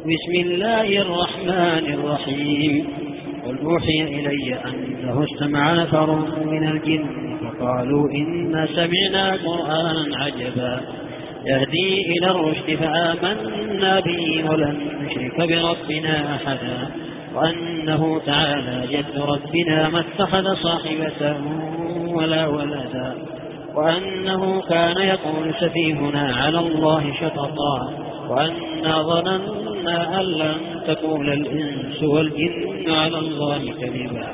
بسم الله الرحمن الرحيم. قل أوحي إلي أنه استمع نفر من الجن فقالوا إنا سمعنا قرآنا عجبا. يهدي إلى الرشد فآمنا به ولن نشرك بربنا أحدا. وأنه تعالى جد ربنا ما اتخذ صاحبة ولا ولدا. وأنه كان يقول سفيهنا على الله شططا. وأنا ظننا أن لن تقول الإنس والجن على الله كذبا.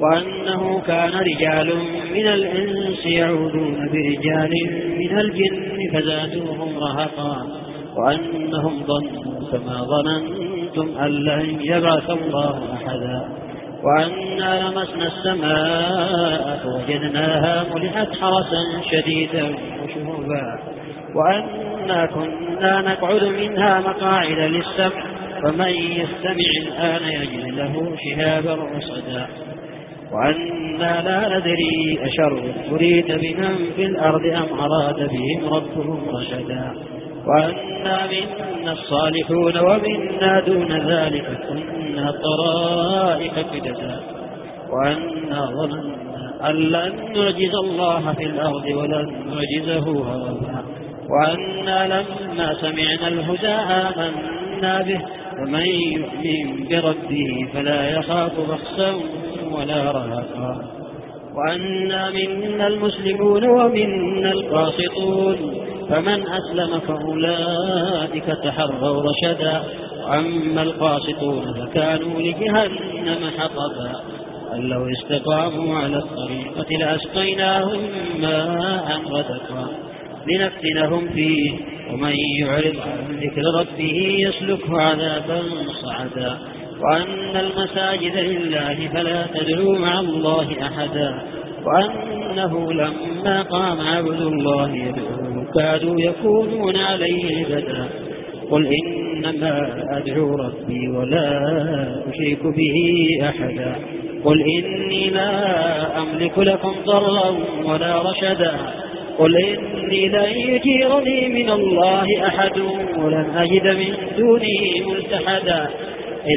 وأنه كان رجال من الإنس يعودون برجال من الجن فزادوهم رهقا. وأنهم ظنوا كما ظننتم أن لن يبعث الله أحدا. وأنا لمسنا السماء فوجدناها ملئت حرسا شديدا وشهبا وأنا كنا نقعد منها مقاعد للسمع فمن يستمع الآن يجد له شهابا رصدا. وأنا لا ندري أشر أريد بمن في الأرض أم أراد بهم ربهم رشدا. وأنا منا الصالحون ومنا دون ذلك كنا طرائق قددا وأنا ظننا أن لن نعجز الله في الأرض ولن نعجزه هربا وأنا لما سمعنا الهدى آمنا به ومن يؤمن بربه فلا يخاف بخسا ولا رهقا. وأنا منا المسلمون ومنا القاسطون فمن أسلم فأولئك تحروا رشدا. وأما القاسطون فكانوا لجهنم حطبا. أن لو استقاموا على الطريقة لأسقيناهم ماء غدقا. لنفتنهم فيه. ومن يعرض عن ذكر ربه يسلكه عذابا صعدا. وأن المساجد لله فلا تدعوا مع الله أحدا. وأنه لما قام عبد الله يدعوه كادوا يكونون عليه بدا قل إنما أدعو ربي ولا أشرك به أحدا. قل إني لا أملك لكم ضرا ولا رشدا. قل إني لن يجيرني من الله أحد ولن أجد من دونه ملتحدا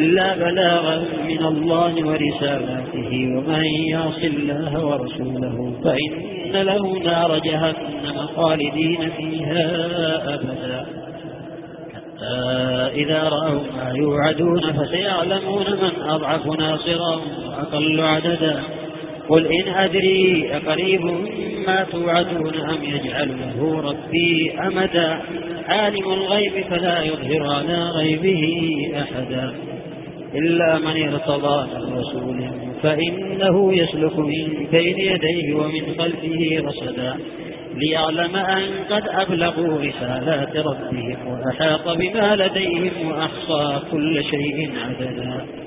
إلا بلاغا من الله ورسالاته ومن يعص الله ورسوله فإن له نار جهنم خالدين فيها أبدا. حتى إذا رأوا ما يوعدون فسيعلمون من أضعف ناصرا وأقل عددا. قل إن أدري أقريب ما توعدون أم يجعل له ربي أمدا عالم الغيب فلا يظهر على غيبه أحدا. إلا من ارتضى من رسول فإنه يسلك من بين يديه ومن خلفه رصدا ليعلم أن قد أبلغوا رسالات ربهم وأحاط بما لديهم وأحصى كل شيء عددا.